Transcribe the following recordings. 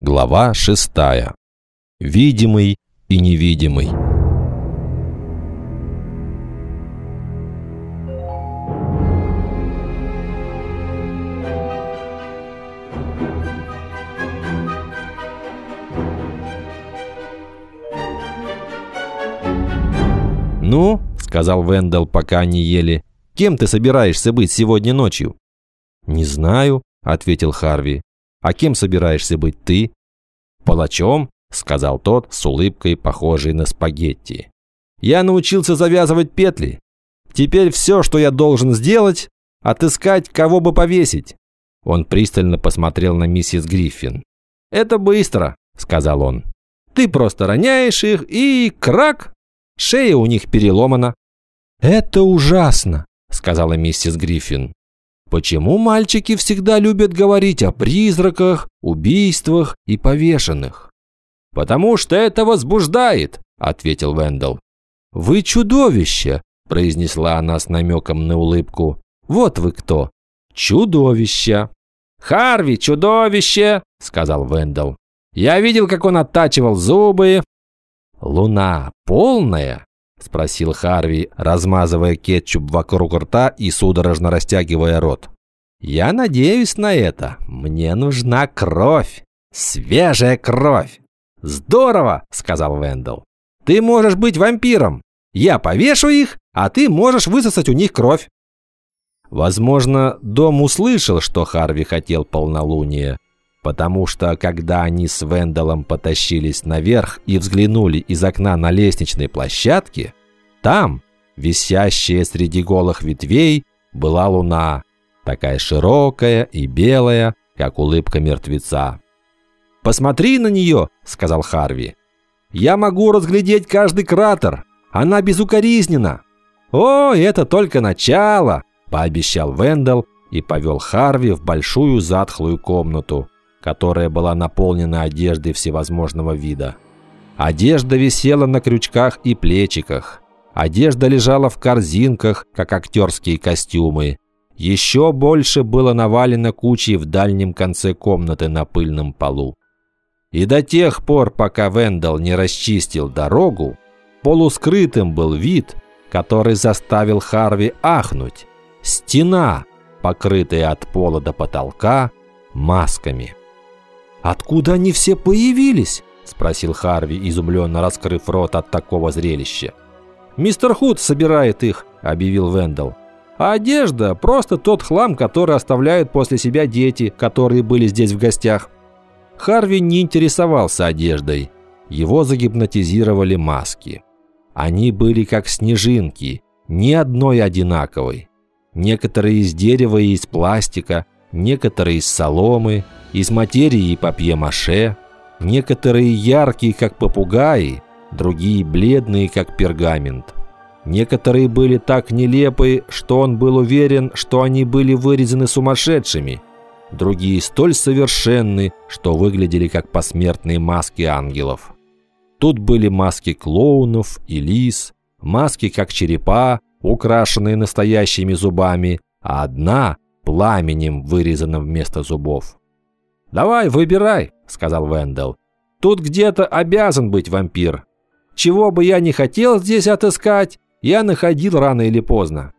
Глава шестая. Видимый и невидимый. «Ну?» – сказал Вендел, пока они ели. «Кем ты собираешься быть сегодня ночью?» «Не знаю», – ответил Харви. «А кем собираешься быть ты?» «Палачом», – сказал тот с улыбкой, похожей на спагетти. «Я научился завязывать петли. Теперь все, что я должен сделать – отыскать, кого бы повесить». Он пристально посмотрел на миссис Гриффин. «Это быстро», – сказал он. «Ты просто роняешь их и крак, Шея у них переломана». «Это ужасно», – сказала миссис Гриффин. «Почему мальчики всегда любят говорить о призраках, убийствах и повешенных?» «Потому что это возбуждает», – ответил Вендел. «Вы чудовище», – произнесла она с намеком на улыбку. «Вот вы кто». «Чудовище». «Харви, чудовище», – сказал Вендел. «Я видел, как он оттачивал зубы, «Луна полная?» – спросил Харви, размазывая кетчуп вокруг рта и судорожно растягивая рот. «Я надеюсь на это. Мне нужна кровь. Свежая кровь!» «Здорово!» – сказал Вендел. «Ты можешь быть вампиром. Я повешу их, а ты можешь высосать у них кровь». Возможно, Дом услышал, что Харви хотел полнолуния, потому что, когда они с Венделом потащились наверх и взглянули из окна на лестничной площадке, там, висящая среди голых ветвей, была луна, такая широкая и белая, как улыбка мертвеца. «Посмотри на нее», — сказал Харви. «Я могу разглядеть каждый кратер. Она безукоризнена». «О, это только начало», — пообещал Вендел и повел Харви в большую затхлую комнату, которая была наполнена одеждой всевозможного вида. Одежда висела на крючках и плечиках. Одежда лежала в корзинках, как актерские костюмы. Еще больше было навалено кучей в дальнем конце комнаты на пыльном полу. И до тех пор, пока Вендел не расчистил дорогу, полускрытым был вид, который заставил Харви ахнуть. Стена, покрытая от пола до потолка масками. «Откуда они все появились?» – спросил Харви, изумленно раскрыв рот от такого зрелища. «Мистер Худ собирает их», – объявил Вендел. «А одежда – просто тот хлам, который оставляют после себя дети, которые были здесь в гостях». Харви не интересовался одеждой. Его загипнотизировали маски. Они были как снежинки, ни одной одинаковой. Некоторые из дерева и из пластика, некоторые из соломы – из материи папье-маше, некоторые яркие, как попугаи, другие бледные, как пергамент. Некоторые были так нелепы, что он был уверен, что они были вырезаны сумасшедшими. Другие столь совершенны, что выглядели как посмертные маски ангелов. Тут были маски клоунов и лис, маски как черепа, украшенные настоящими зубами, а одна – пламенем, вырезанным вместо зубов. «Давай, выбирай», — сказал Вендел. «Тут где-то обязан быть вампир. Чего бы я ни хотел здесь отыскать, я находил рано или поздно».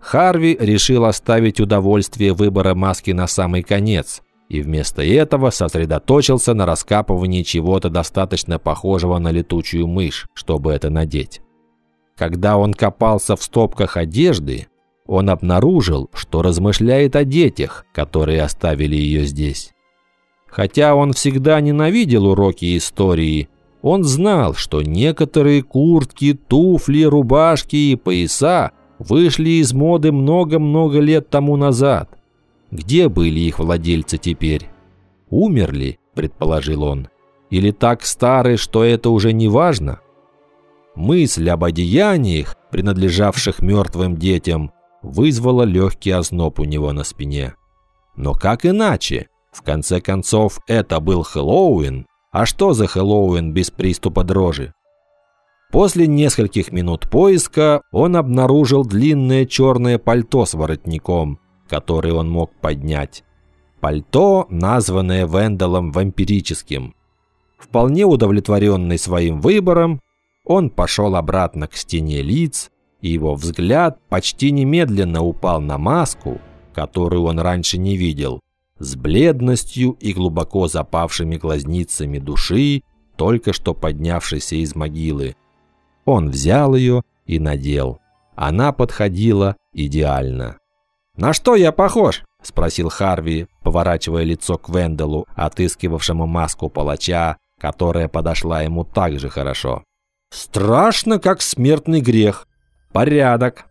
Харви решил оставить удовольствие выбора маски на самый конец и вместо этого сосредоточился на раскапывании чего-то достаточно похожего на летучую мышь, чтобы это надеть. Когда он копался в стопках одежды, он обнаружил, что размышляет о детях, которые оставили ее здесь. Хотя он всегда ненавидел уроки истории, он знал, что некоторые куртки, туфли, рубашки и пояса вышли из моды много-много лет тому назад. Где были их владельцы теперь? Умерли, предположил он. Или так стары, что это уже не важно? Мысль об одеяниях, принадлежавших мертвым детям, вызвала легкий озноб у него на спине. Но как иначе? В конце концов, это был Хэллоуин. А что за Хэллоуин без приступа дрожи? После нескольких минут поиска он обнаружил длинное черное пальто с воротником, который он мог поднять. Пальто, названное Венделом вампирическим. Вполне удовлетворенный своим выбором, он пошел обратно к стене лиц, и его взгляд почти немедленно упал на маску, которую он раньше не видел, с бледностью и глубоко запавшими глазницами души, только что поднявшейся из могилы. Он взял ее и надел. Она подходила идеально. «На что я похож?» – спросил Харви, поворачивая лицо к Венделу, отыскивавшему маску палача, которая подошла ему так же хорошо. «Страшно, как смертный грех. Порядок.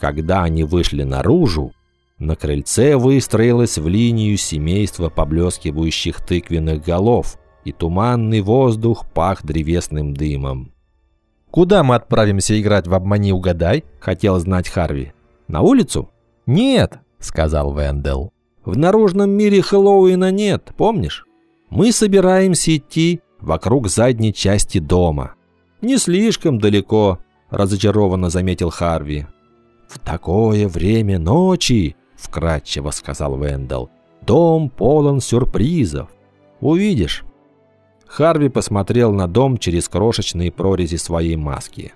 Когда они вышли наружу, на крыльце выстроилось в линию семейство поблескивающих тыквенных голов, и туманный воздух пах древесным дымом. «Куда мы отправимся играть в «Обмани, угадай»?» – хотел знать Харви. «На улицу?» «Нет», – сказал Вендел. «В наружном мире Хэллоуина нет, помнишь? Мы собираемся идти вокруг задней части дома. Не слишком далеко», – разочарованно заметил Харви. «В такое время ночи», – вкратчиво сказал Вендел, – «дом полон сюрпризов. Увидишь». Харви посмотрел на дом через крошечные прорези своей маски.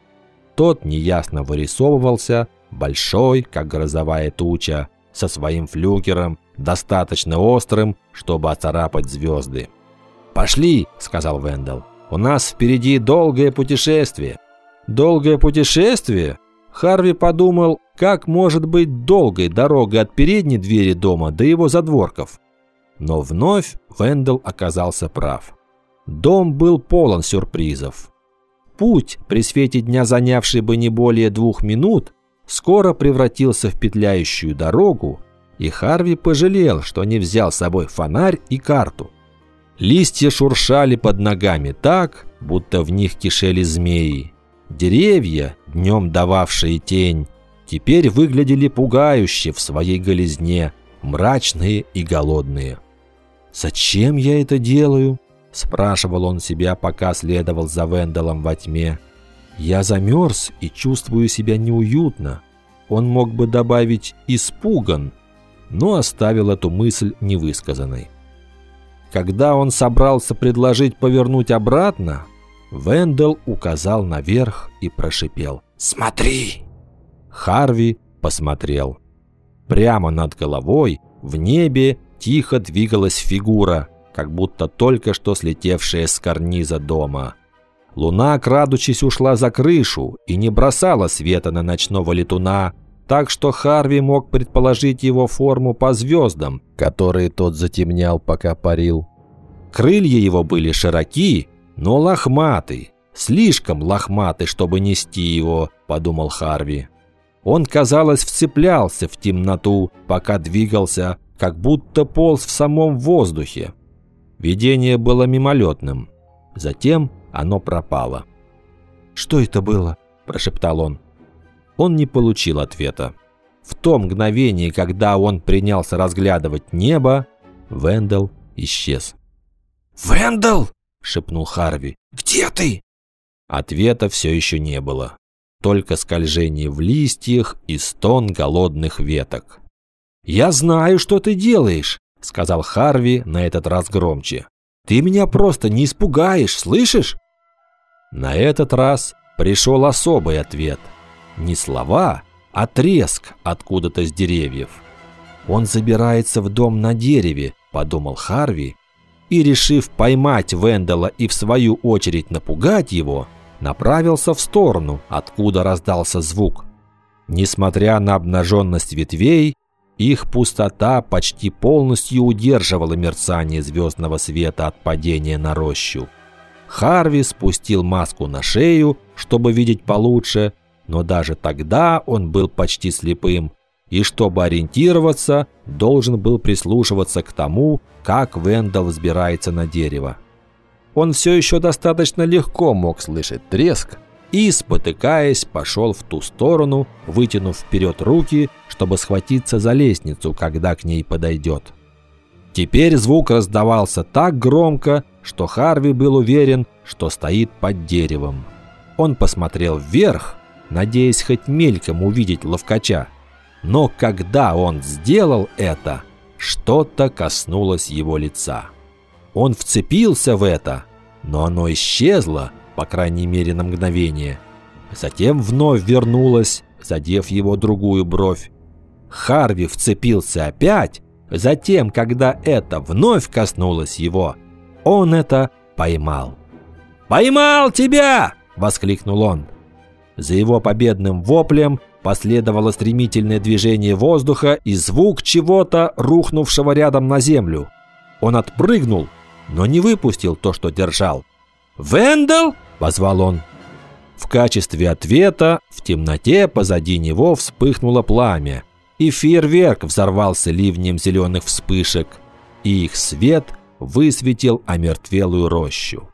Тот неясно вырисовывался, большой, как грозовая туча, со своим флюгером, достаточно острым, чтобы оцарапать звезды. «Пошли», – сказал Вендел. «У нас впереди долгое путешествие». «Долгое путешествие?» Харви подумал, как может быть долгой дорога от передней двери дома до его задворков. Но вновь Вендел оказался прав. Дом был полон сюрпризов. Путь, при свете дня занявший бы не более двух минут, скоро превратился в петляющую дорогу, и Харви пожалел, что не взял с собой фонарь и карту. Листья шуршали под ногами так, будто в них кишели змеи. Деревья, днем дававшие тень, теперь выглядели пугающе в своей голизне, мрачные и голодные. «Зачем я это делаю?» – спрашивал он себя, пока следовал за Венделом во тьме. «Я замерз и чувствую себя неуютно». Он мог бы добавить «испуган», но оставил эту мысль невысказанной. Когда он собрался предложить повернуть обратно, Вендел указал наверх и прошипел «Смотри!». Харви посмотрел. Прямо над головой, в небе, тихо двигалась фигура, как будто только что слетевшая с карниза дома. Луна, крадучись, ушла за крышу и не бросала света на ночного летуна, так что Харви мог предположить его форму по звездам, которые тот затемнял, пока парил. Крылья его были широки, но лохматый, слишком лохматый, чтобы нести его, подумал Харви. Он, казалось, вцеплялся в темноту, пока двигался, как будто полз в самом воздухе. Видение было мимолетным. Затем оно пропало. «Что это было?» – прошептал он. Он не получил ответа. В то мгновение, когда он принялся разглядывать небо, Вендел исчез. «Вендел!» Шепнул Харви. «Где ты?» Ответа все еще не было. Только скольжение в листьях и стон голодных веток. «Я знаю, что ты делаешь», — сказал Харви на этот раз громче. «Ты меня просто не испугаешь, слышишь?» На этот раз пришел особый ответ. Не слова, а треск откуда-то с деревьев. «Он забирается в дом на дереве», — подумал Харви и, решив поймать Вендела и в свою очередь напугать его, направился в сторону, откуда раздался звук. Несмотря на обнаженность ветвей, их пустота почти полностью удерживала мерцание звездного света от падения на рощу. Харви спустил маску на шею, чтобы видеть получше, но даже тогда он был почти слепым, и чтобы ориентироваться, должен был прислушиваться к тому, как Вендел взбирается на дерево. Он все еще достаточно легко мог слышать треск и, спотыкаясь, пошел в ту сторону, вытянув вперед руки, чтобы схватиться за лестницу, когда к ней подойдет. Теперь звук раздавался так громко, что Харви был уверен, что стоит под деревом. Он посмотрел вверх, надеясь хоть мельком увидеть ловкача. Но когда он сделал это, что-то коснулось его лица. Он вцепился в это, но оно исчезло, по крайней мере на мгновение. Затем вновь вернулось, задев его другую бровь. Харви вцепился опять, затем, когда это вновь коснулось его, он это поймал. «Поймал тебя!» – воскликнул он. За его победным воплем последовало стремительное движение воздуха и звук чего-то, рухнувшего рядом на землю. Он отпрыгнул, но не выпустил то, что держал. «Вендел!» – позвал он. В качестве ответа в темноте позади него вспыхнуло пламя, и фейерверк взорвался ливнем зеленых вспышек, и их свет высветил омертвелую рощу.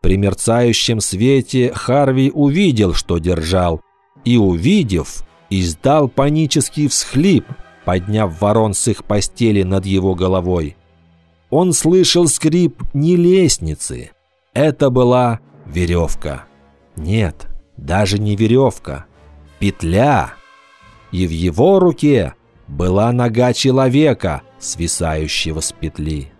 При мерцающем свете Харви увидел, что держал, и, увидев, издал панический всхлип, подняв ворон с их постели над его головой. Он слышал скрип не лестницы, это была веревка. Нет, даже не веревка, петля. И в его руке была нога человека, свисающего с петли.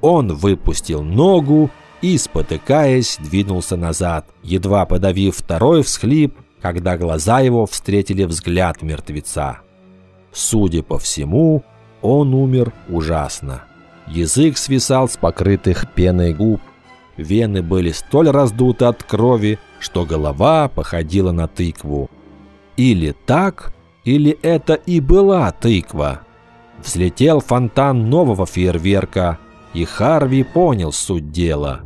Он выпустил ногу и, спотыкаясь, двинулся назад, едва подавив второй всхлип, когда глаза его встретили взгляд мертвеца. Судя по всему, он умер ужасно. Язык свисал с покрытых пеной губ, вены были столь раздуты от крови, что голова походила на тыкву. Или так, или это и была тыква. Взлетел фонтан нового фейерверка, и Харви понял суть дела.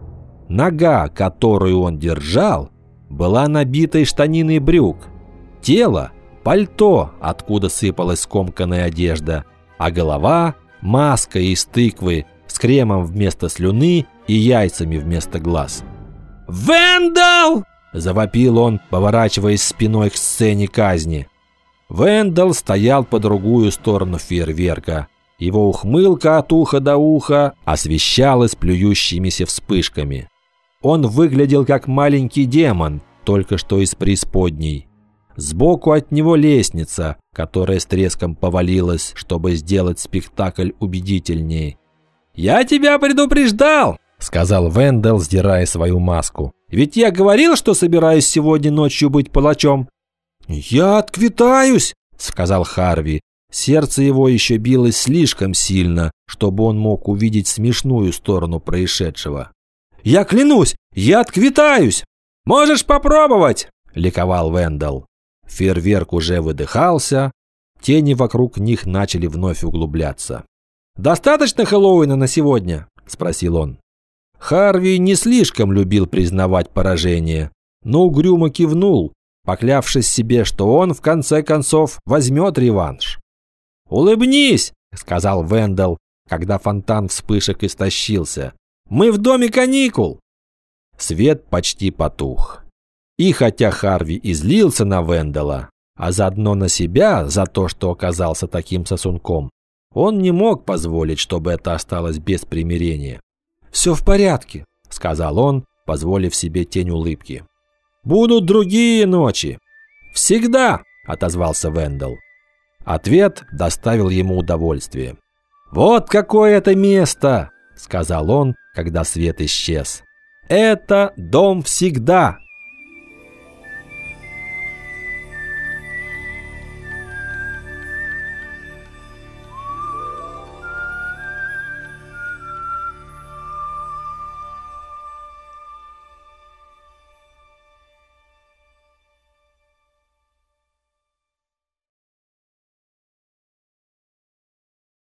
Нога, которую он держал, была набитой штаниной брюк. Тело – пальто, откуда сыпалась скомканная одежда, а голова – маска из тыквы с кремом вместо слюны и яйцами вместо глаз. «Вендал!» – завопил он, поворачиваясь спиной к сцене казни. Вендал стоял по другую сторону фейерверка. Его ухмылка от уха до уха освещалась плюющимися вспышками. Он выглядел как маленький демон, только что из преисподней. Сбоку от него лестница, которая с треском повалилась, чтобы сделать спектакль убедительнее. «Я тебя предупреждал!» – сказал Вендел, сдирая свою маску. «Ведь я говорил, что собираюсь сегодня ночью быть палачом». «Я отквитаюсь!» – сказал Харви. Сердце его еще билось слишком сильно, чтобы он мог увидеть смешную сторону происшедшего. Я клянусь, я отквитаюсь! Можешь попробовать!» – ликовал Вендел. Фейерверк уже выдыхался, тени вокруг них начали вновь углубляться. «Достаточно Хэллоуина на сегодня?» – спросил он. Харви не слишком любил признавать поражение, но угрюмо кивнул, поклявшись себе, что он, в конце концов, возьмет реванш. «Улыбнись!» – сказал Вендел, когда фонтан вспышек истощился. Мы в доме каникул!» Свет почти потух. И хотя Харви излился на Вендела, а заодно на себя за то, что оказался таким сосунком, он не мог позволить, чтобы это осталось без примирения. «Все в порядке», — сказал он, позволив себе тень улыбки. «Будут другие ночи». «Всегда», — отозвался Вендел. Ответ доставил ему удовольствие. «Вот какое это место!» — сказал он, когда свет исчез. «Это дом всегда!»